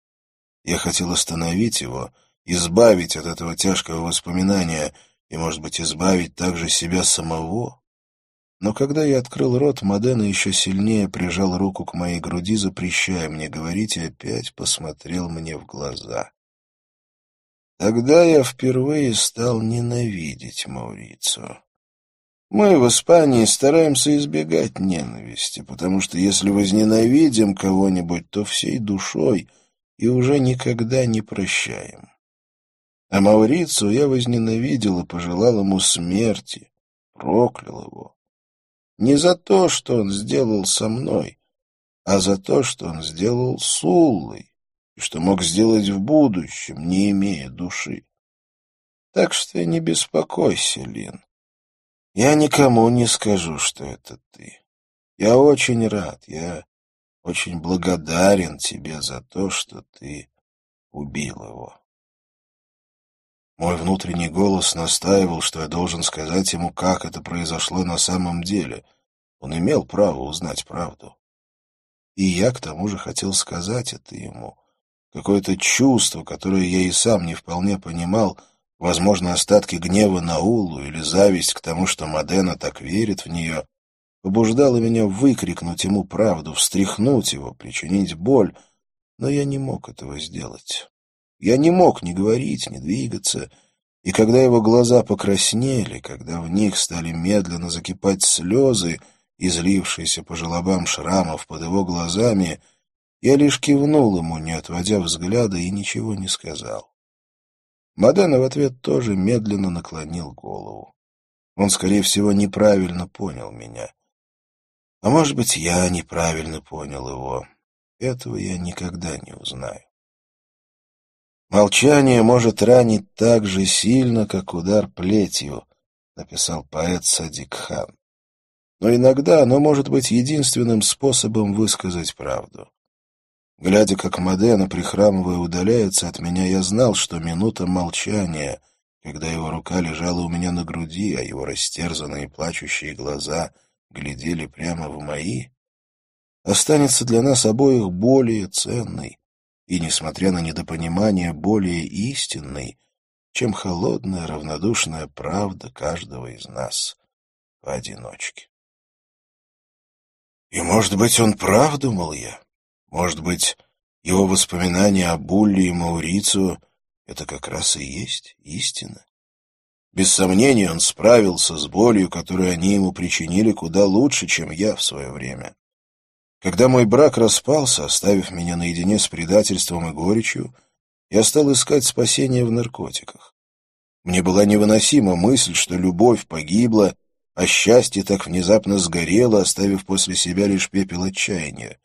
Я хотел остановить его, избавить от этого тяжкого воспоминания и, может быть, избавить также себя самого. Но когда я открыл рот, Модена еще сильнее прижал руку к моей груди, запрещая мне говорить, и опять посмотрел мне в глаза. Тогда я впервые стал ненавидеть Маурицу. Мы в Испании стараемся избегать ненависти, потому что если возненавидим кого-нибудь, то всей душой и уже никогда не прощаем. А Маурицу я возненавидел и пожелал ему смерти, проклял его. Не за то, что он сделал со мной, а за то, что он сделал с Уллой, и что мог сделать в будущем, не имея души. Так что не беспокойся, Лин. Я никому не скажу, что это ты. Я очень рад, я очень благодарен тебе за то, что ты убил его. Мой внутренний голос настаивал, что я должен сказать ему, как это произошло на самом деле. Он имел право узнать правду. И я, к тому же, хотел сказать это ему. Какое-то чувство, которое я и сам не вполне понимал, возможно, остатки гнева на Улу или зависть к тому, что Модена так верит в нее, побуждало меня выкрикнуть ему правду, встряхнуть его, причинить боль, но я не мог этого сделать. Я не мог ни говорить, ни двигаться, и когда его глаза покраснели, когда в них стали медленно закипать слезы, излившиеся по желобам шрамов под его глазами, я лишь кивнул ему, не отводя взгляда, и ничего не сказал. Мадена в ответ тоже медленно наклонил голову. Он, скорее всего, неправильно понял меня. А может быть, я неправильно понял его. Этого я никогда не узнаю. «Молчание может ранить так же сильно, как удар плетью», — написал поэт Садик Хан. «Но иногда оно может быть единственным способом высказать правду. Глядя, как Модена, прихрамывая, удаляется от меня, я знал, что минута молчания, когда его рука лежала у меня на груди, а его растерзанные плачущие глаза глядели прямо в мои, останется для нас обоих более ценной и, несмотря на недопонимание, более истинной, чем холодная равнодушная правда каждого из нас поодиночке. И, может быть, он прав, думал я. Может быть, его воспоминания о Булле и Маурицио — это как раз и есть истина? Без сомнения, он справился с болью, которую они ему причинили куда лучше, чем я в свое время. Когда мой брак распался, оставив меня наедине с предательством и горечью, я стал искать спасения в наркотиках. Мне была невыносима мысль, что любовь погибла, а счастье так внезапно сгорело, оставив после себя лишь пепел отчаяния.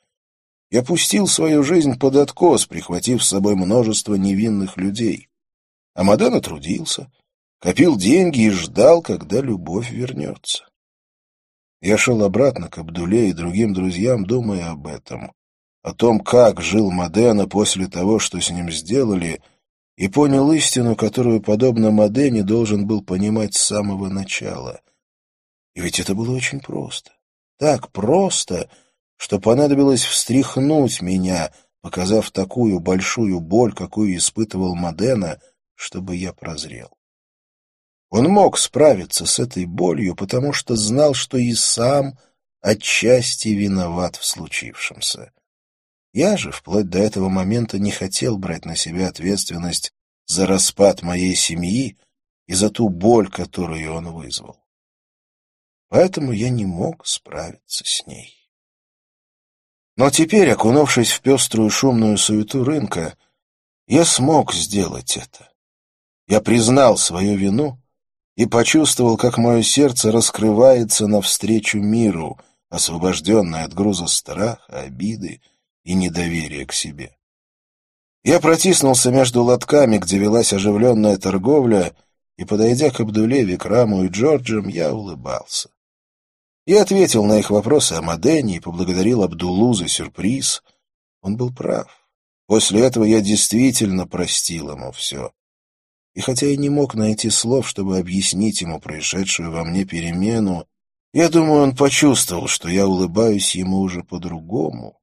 Я пустил свою жизнь под откос, прихватив с собой множество невинных людей. А Мадана трудился, копил деньги и ждал, когда любовь вернется. Я шел обратно к Абдуле и другим друзьям, думая об этом, о том, как жил Мадена после того, что с ним сделали, и понял истину, которую, подобно Мадене, должен был понимать с самого начала. И ведь это было очень просто. Так просто, что понадобилось встряхнуть меня, показав такую большую боль, какую испытывал Модена, чтобы я прозрел. Он мог справиться с этой болью, потому что знал, что и сам отчасти виноват в случившемся. Я же вплоть до этого момента не хотел брать на себя ответственность за распад моей семьи и за ту боль, которую он вызвал. Поэтому я не мог справиться с ней. Но теперь, окунувшись в пеструю шумную суету рынка, я смог сделать это. Я признал свою вину и почувствовал, как мое сердце раскрывается навстречу миру, освобожденное от груза страха, обиды и недоверия к себе. Я протиснулся между лотками, где велась оживленная торговля, и, подойдя к Абдуле, Викраму и Джорджам, я улыбался. Я ответил на их вопросы о Мадене и поблагодарил Абдулу за сюрприз. Он был прав. После этого я действительно простил ему все. И хотя я не мог найти слов, чтобы объяснить ему происшедшую во мне перемену, я думаю, он почувствовал, что я улыбаюсь ему уже по-другому,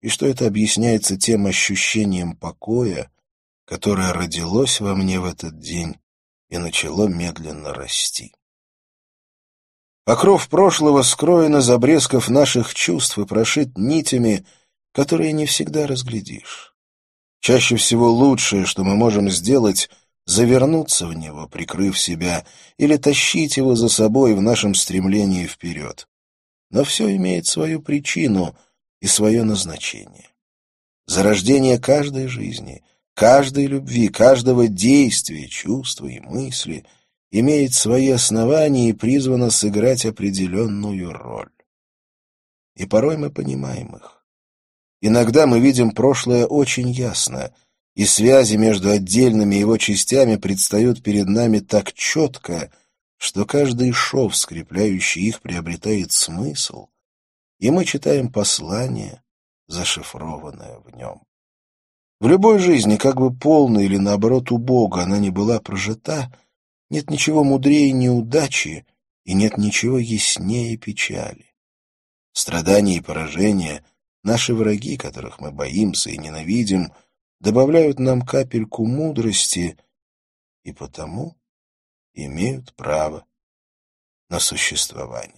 и что это объясняется тем ощущением покоя, которое родилось во мне в этот день и начало медленно расти. Покров прошлого скроен из обрезков наших чувств и прошит нитями, которые не всегда разглядишь. Чаще всего лучшее, что мы можем сделать, завернуться в него, прикрыв себя, или тащить его за собой в нашем стремлении вперед. Но все имеет свою причину — и свое назначение. Зарождение каждой жизни, каждой любви, каждого действия, чувства и мысли имеет свои основания и призвано сыграть определенную роль. И порой мы понимаем их. Иногда мы видим прошлое очень ясно, и связи между отдельными его частями предстают перед нами так четко, что каждый шов, скрепляющий их, приобретает смысл, и мы читаем послание, зашифрованное в нем. В любой жизни, как бы полной или, наоборот, убого она не была прожита, нет ничего мудрее неудачи и нет ничего яснее печали. Страдания и поражения, наши враги, которых мы боимся и ненавидим, добавляют нам капельку мудрости и потому имеют право на существование.